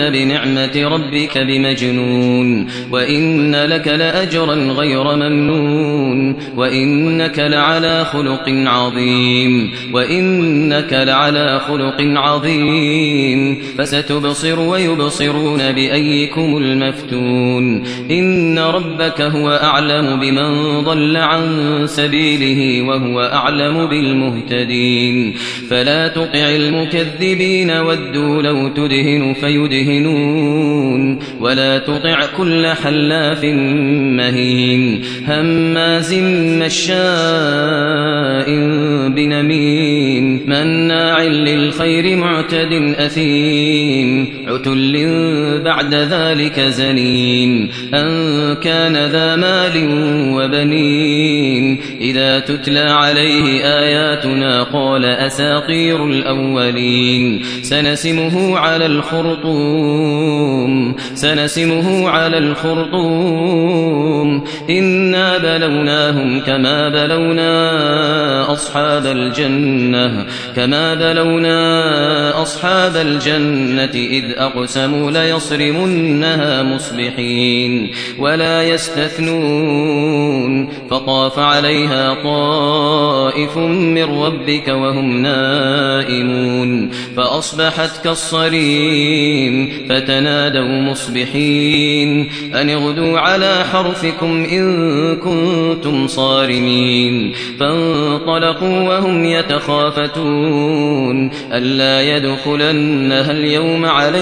أنت بنعمة ربك بمجنون وإن لك لأجرا غير ممنون وإنك لعلى خلق عظيم وإنك لعلى خلق عظيم فستبصر ويبصرون بأيكم المفتون إن ربك هو أعلم بمن ضل عن سبيله وهو أعلم بالمهتدين فلا تطع المكذبين ودوا لو تدهن فيدهنون ولا تطع كل حلاف مهين. هماز مشاء بنميم. مناع للخير معتد أثيم. عتل بعد ذلك زنين. أن كان ذا مال وبنين. إذا تتلى عليه آياتنا قال أساطير الأولين. سنسمه على الخرطوم. سنسمه على الخرطوم. إنا بلوناهم كما بلونا أصحاب الجنة. كما بلونا أصحاب الجنة إذ أقسموا ليصرمنها مصبحين ولا يستثنون فطاف عليها طائف من ربك وهم نائمون فأصبحت كالصريم فتنادوا مصبحين أن اغدوا على حرثكم إن كنتم صارمين فانطلقوا وهم يتخافتون ألا يدخلنها اليوم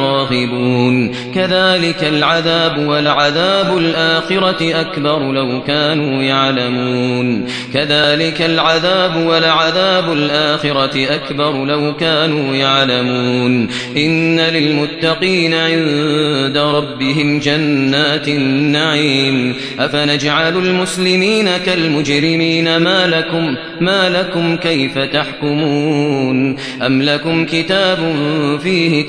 راغبون. كذلك العذاب والعذاب الآخرة أكبر لو كانوا يعلمون. كذلك العذاب والعذاب الآخرة أكبر لو كانوا يعلمون. إن للمتقين عند ربهم جنات النعيم. أفنجعل المسلمين كالمجرمين؟ ما لكم ما لكم كيف تحكمون؟ أم لكم كتاب فيه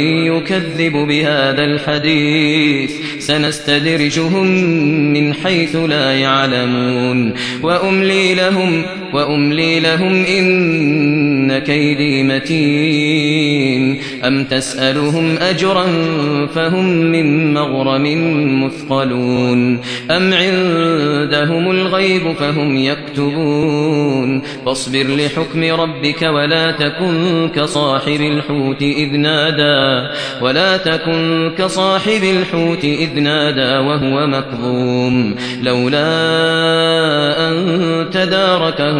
يكذب بهذا الحديث. سنستدرجهم من حيث لا يعلمون. وأملي لهم وأملي لهم إن كيدي متين. أم تسألهم أجرا فهم من مغرم مثقلون. أم عندهم الغيب فهم يكتبون. فاصبر لحكم ربك ولا تكن كصاحب الحوت إذ نادى. ولا تكن كصاحب الحوت إذ نادى وهو مكظوم. لولا أن تداركه